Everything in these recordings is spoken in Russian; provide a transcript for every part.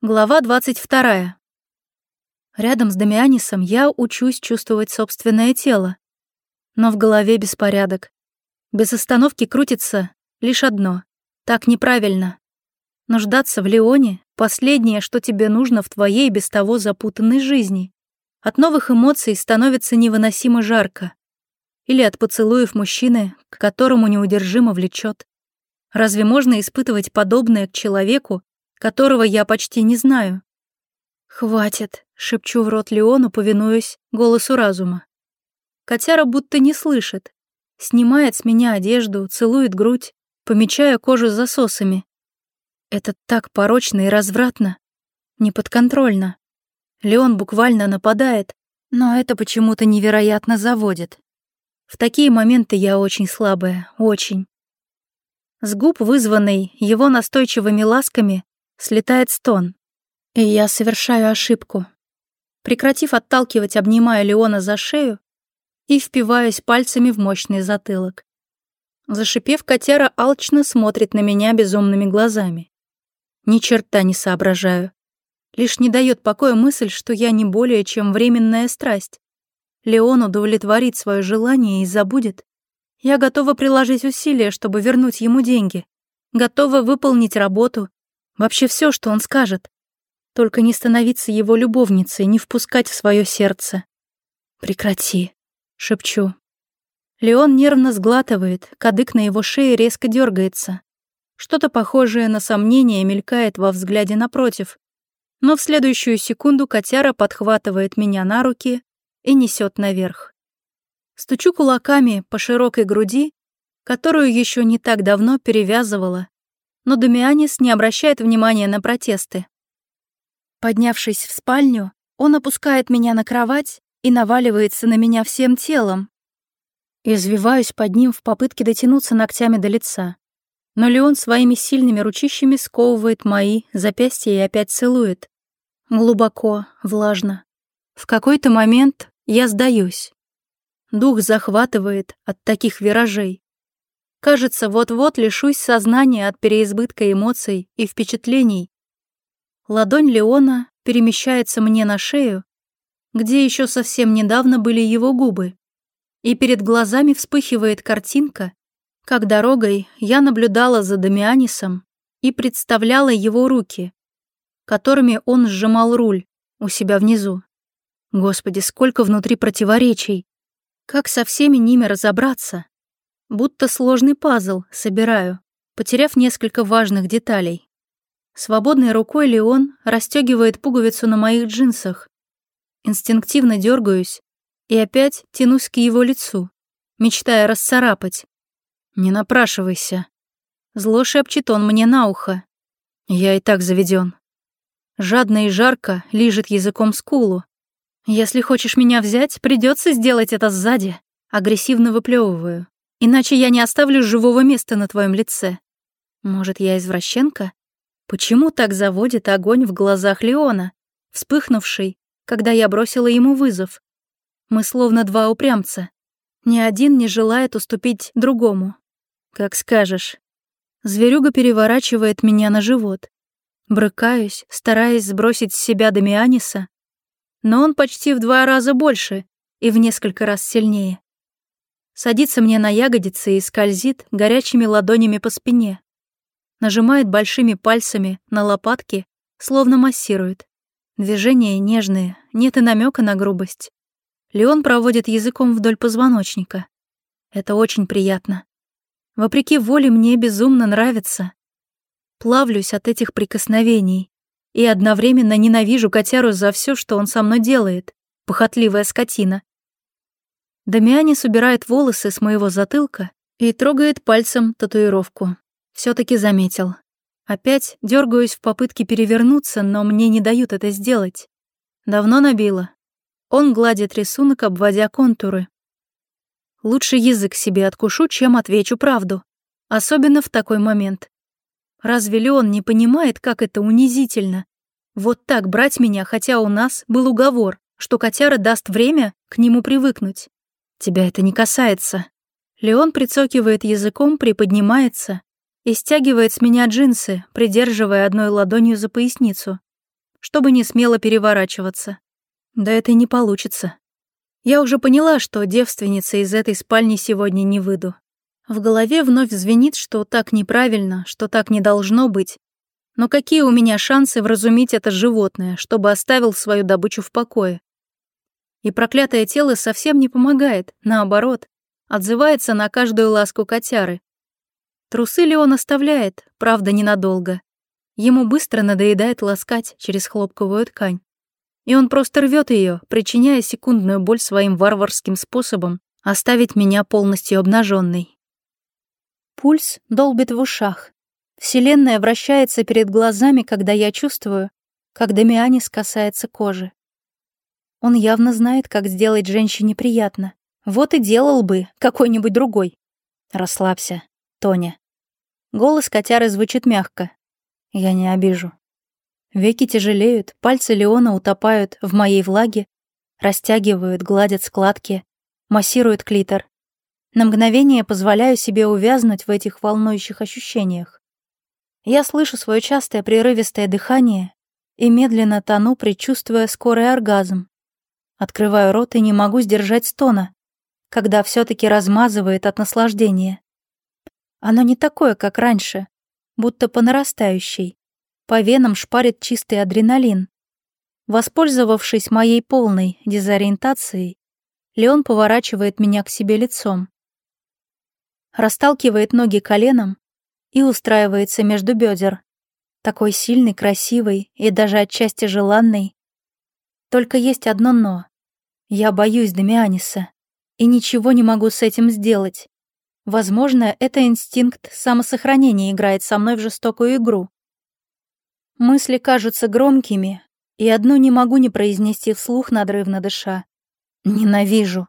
Глава 22. Рядом с Дамианисом я учусь чувствовать собственное тело. Но в голове беспорядок. Без остановки крутится лишь одно. Так неправильно. Нуждаться в Леоне — последнее, что тебе нужно в твоей без того запутанной жизни. От новых эмоций становится невыносимо жарко. Или от поцелуев мужчины, к которому неудержимо влечет. Разве можно испытывать подобное к человеку, которого я почти не знаю. «Хватит», — шепчу в рот Леону, повинуясь голосу разума. Котяра будто не слышит. Снимает с меня одежду, целует грудь, помечая кожу засосами. Это так порочно и развратно. Неподконтрольно. Леон буквально нападает, но это почему-то невероятно заводит. В такие моменты я очень слабая, очень. С губ, вызванной его настойчивыми ласками, Слетает стон. И я совершаю ошибку. Прекратив отталкивать, обнимаю Леона за шею и впиваюсь пальцами в мощный затылок. Зашипев, котяра алчно смотрит на меня безумными глазами. Ни черта не соображаю. Лишь не дает покоя мысль, что я не более чем временная страсть. Леон удовлетворит свое желание и забудет. Я готова приложить усилия, чтобы вернуть ему деньги. Готова выполнить работу, Вообще все, что он скажет. Только не становиться его любовницей, не впускать в свое сердце. «Прекрати», — шепчу. Леон нервно сглатывает, кадык на его шее резко дергается. Что-то похожее на сомнение мелькает во взгляде напротив. Но в следующую секунду котяра подхватывает меня на руки и несет наверх. Стучу кулаками по широкой груди, которую еще не так давно перевязывала но Дамианис не обращает внимания на протесты. Поднявшись в спальню, он опускает меня на кровать и наваливается на меня всем телом. Извиваюсь под ним в попытке дотянуться ногтями до лица. Но Леон своими сильными ручищами сковывает мои запястья и опять целует. Глубоко, влажно. В какой-то момент я сдаюсь. Дух захватывает от таких виражей. Кажется, вот-вот лишусь сознания от переизбытка эмоций и впечатлений. Ладонь Леона перемещается мне на шею, где еще совсем недавно были его губы, и перед глазами вспыхивает картинка, как дорогой я наблюдала за Дамианисом и представляла его руки, которыми он сжимал руль у себя внизу. Господи, сколько внутри противоречий! Как со всеми ними разобраться? Будто сложный пазл собираю, потеряв несколько важных деталей. Свободной рукой Леон расстегивает пуговицу на моих джинсах. Инстинктивно дергаюсь и опять тянусь к его лицу, мечтая расцарапать. «Не напрашивайся». Зло шепчет он мне на ухо. Я и так заведен. Жадно и жарко лижет языком скулу. «Если хочешь меня взять, придется сделать это сзади», агрессивно выплевываю. Иначе я не оставлю живого места на твоем лице. Может, я извращенка? Почему так заводит огонь в глазах Леона, вспыхнувший, когда я бросила ему вызов? Мы словно два упрямца. Ни один не желает уступить другому. Как скажешь. Зверюга переворачивает меня на живот. Брыкаюсь, стараясь сбросить с себя Дамианиса, но он почти в два раза больше и в несколько раз сильнее садится мне на ягодицы и скользит горячими ладонями по спине. Нажимает большими пальцами на лопатки, словно массирует. Движения нежные, нет и намека на грубость. Леон проводит языком вдоль позвоночника. Это очень приятно. Вопреки воле мне безумно нравится. Плавлюсь от этих прикосновений и одновременно ненавижу котяру за все, что он со мной делает, похотливая скотина. Дамиани собирает волосы с моего затылка и трогает пальцем татуировку. все таки заметил. Опять дергаюсь в попытке перевернуться, но мне не дают это сделать. Давно набило. Он гладит рисунок, обводя контуры. Лучше язык себе откушу, чем отвечу правду. Особенно в такой момент. Разве ли он не понимает, как это унизительно? Вот так брать меня, хотя у нас был уговор, что котяра даст время к нему привыкнуть. Тебя это не касается. Леон прицокивает языком, приподнимается и стягивает с меня джинсы, придерживая одной ладонью за поясницу, чтобы не смело переворачиваться. Да это и не получится. Я уже поняла, что девственница из этой спальни сегодня не выйду. В голове вновь звенит, что так неправильно, что так не должно быть. Но какие у меня шансы вразумить это животное, чтобы оставил свою добычу в покое? И проклятое тело совсем не помогает, наоборот, отзывается на каждую ласку котяры. Трусы ли он оставляет, правда, ненадолго. Ему быстро надоедает ласкать через хлопковую ткань. И он просто рвет ее, причиняя секундную боль своим варварским способом оставить меня полностью обнаженной. Пульс долбит в ушах. Вселенная вращается перед глазами, когда я чувствую, как Дамианис касается кожи. Он явно знает, как сделать женщине приятно. Вот и делал бы какой-нибудь другой. Расслабься, Тоня. Голос котяры звучит мягко. Я не обижу. Веки тяжелеют, пальцы Леона утопают в моей влаге, растягивают, гладят складки, массируют клитор. На мгновение позволяю себе увязнуть в этих волнующих ощущениях. Я слышу свое частое прерывистое дыхание и медленно тону, предчувствуя скорый оргазм. Открываю рот и не могу сдержать стона, когда все таки размазывает от наслаждения. Оно не такое, как раньше, будто по нарастающей. По венам шпарит чистый адреналин. Воспользовавшись моей полной дезориентацией, Леон поворачивает меня к себе лицом. Расталкивает ноги коленом и устраивается между бедер. Такой сильный, красивый и даже отчасти желанный. Только есть одно «но». Я боюсь Дамианиса и ничего не могу с этим сделать. Возможно, это инстинкт самосохранения играет со мной в жестокую игру. Мысли кажутся громкими, и одну не могу не произнести вслух, надрывно дыша. Ненавижу.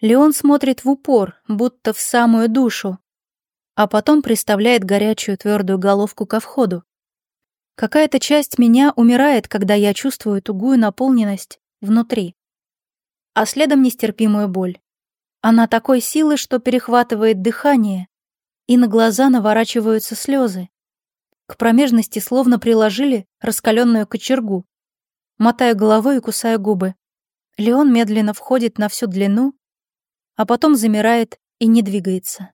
Леон смотрит в упор, будто в самую душу, а потом приставляет горячую твердую головку ко входу. Какая-то часть меня умирает, когда я чувствую тугую наполненность внутри, а следом нестерпимую боль. Она такой силы, что перехватывает дыхание, и на глаза наворачиваются слезы. К промежности словно приложили раскаленную кочергу. Мотаю головой и кусаю губы. Леон медленно входит на всю длину, а потом замирает и не двигается.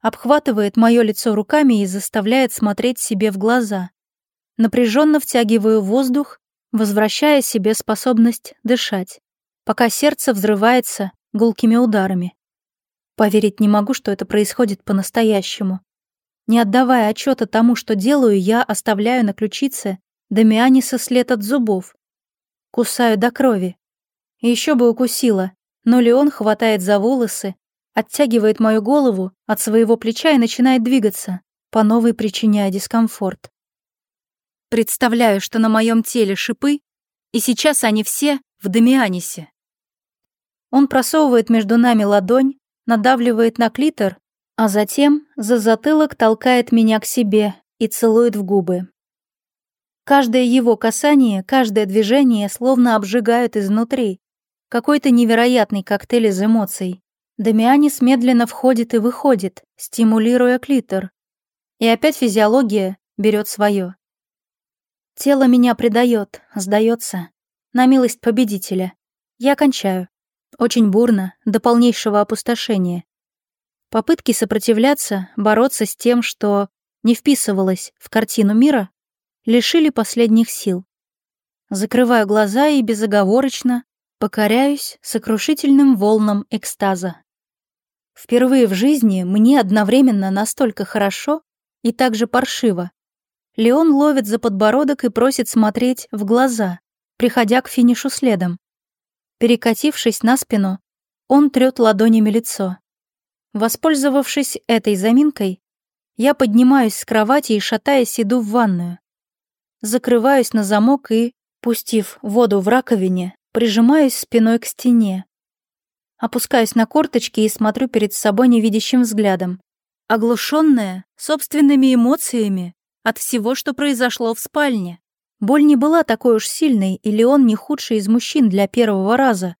Обхватывает мое лицо руками и заставляет смотреть себе в глаза. Напряженно втягиваю воздух, возвращая себе способность дышать, пока сердце взрывается гулкими ударами. Поверить не могу, что это происходит по-настоящему. Не отдавая отчета тому, что делаю, я оставляю на ключице Дамианиса след от зубов. Кусаю до крови. Еще бы укусила, но Леон хватает за волосы, оттягивает мою голову от своего плеча и начинает двигаться, по новой причиняя дискомфорт. Представляю, что на моем теле шипы, и сейчас они все в Дамианисе. Он просовывает между нами ладонь, надавливает на клитор, а затем за затылок толкает меня к себе и целует в губы. Каждое его касание, каждое движение словно обжигают изнутри. Какой-то невероятный коктейль из эмоций. Дамианис медленно входит и выходит, стимулируя клитор. И опять физиология берет свое. Тело меня предает, сдается. На милость победителя. Я кончаю. Очень бурно, до полнейшего опустошения. Попытки сопротивляться, бороться с тем, что не вписывалось в картину мира, лишили последних сил. Закрываю глаза и безоговорочно покоряюсь сокрушительным волнам экстаза. Впервые в жизни мне одновременно настолько хорошо и так же паршиво, Леон ловит за подбородок и просит смотреть в глаза, приходя к финишу следом. Перекатившись на спину, он трёт ладонями лицо. Воспользовавшись этой заминкой, я поднимаюсь с кровати и, шатаясь, иду в ванную. Закрываюсь на замок и, пустив воду в раковине, прижимаюсь спиной к стене. Опускаюсь на корточки и смотрю перед собой невидящим взглядом. Оглушенная собственными эмоциями, от всего, что произошло в спальне. Боль не была такой уж сильной, и Леон не худший из мужчин для первого раза.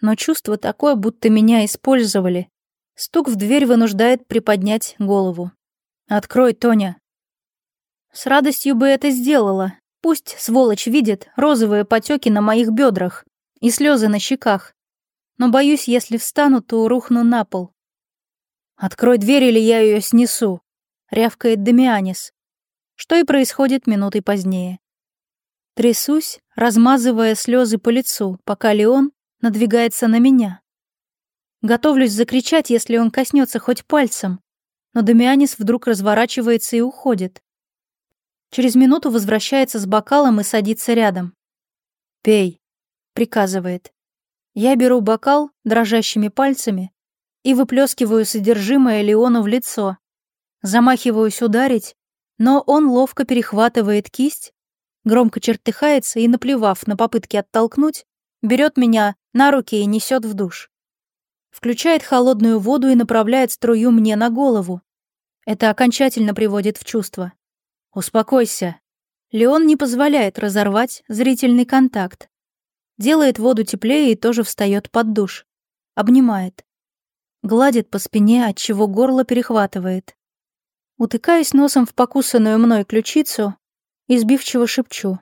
Но чувство такое, будто меня использовали. Стук в дверь вынуждает приподнять голову. «Открой, Тоня!» С радостью бы это сделала. Пусть сволочь видит розовые потеки на моих бедрах и слезы на щеках. Но боюсь, если встану, то рухну на пол. «Открой дверь, или я ее снесу», — рявкает Демианис что и происходит минутой позднее. Трясусь, размазывая слезы по лицу, пока Леон надвигается на меня. Готовлюсь закричать, если он коснется хоть пальцем, но Дамианис вдруг разворачивается и уходит. Через минуту возвращается с бокалом и садится рядом. «Пей», — приказывает. Я беру бокал дрожащими пальцами и выплескиваю содержимое Леону в лицо. Замахиваюсь ударить, но он ловко перехватывает кисть, громко чертыхается и, наплевав на попытки оттолкнуть, берет меня на руки и несет в душ. Включает холодную воду и направляет струю мне на голову. Это окончательно приводит в чувство. «Успокойся». Леон не позволяет разорвать зрительный контакт. Делает воду теплее и тоже встает под душ. Обнимает. Гладит по спине, отчего горло перехватывает. Утыкаясь носом в покусанную мной ключицу, избивчиво шепчу.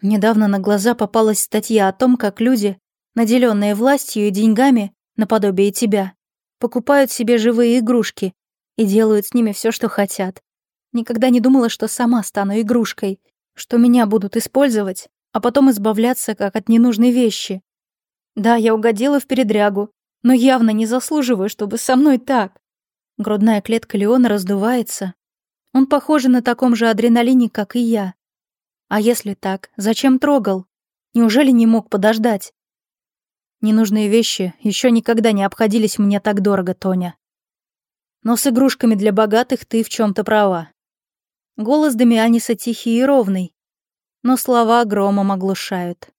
Недавно на глаза попалась статья о том, как люди, наделенные властью и деньгами, наподобие тебя, покупают себе живые игрушки и делают с ними все, что хотят. Никогда не думала, что сама стану игрушкой, что меня будут использовать, а потом избавляться как от ненужной вещи. Да, я угодила в передрягу, но явно не заслуживаю, чтобы со мной так. Грудная клетка Леона раздувается. Он, похоже, на таком же адреналине, как и я. А если так, зачем трогал? Неужели не мог подождать? Ненужные вещи еще никогда не обходились мне так дорого, Тоня. Но с игрушками для богатых ты в чем то права. Голос Дамианиса тихий и ровный, но слова громом оглушают.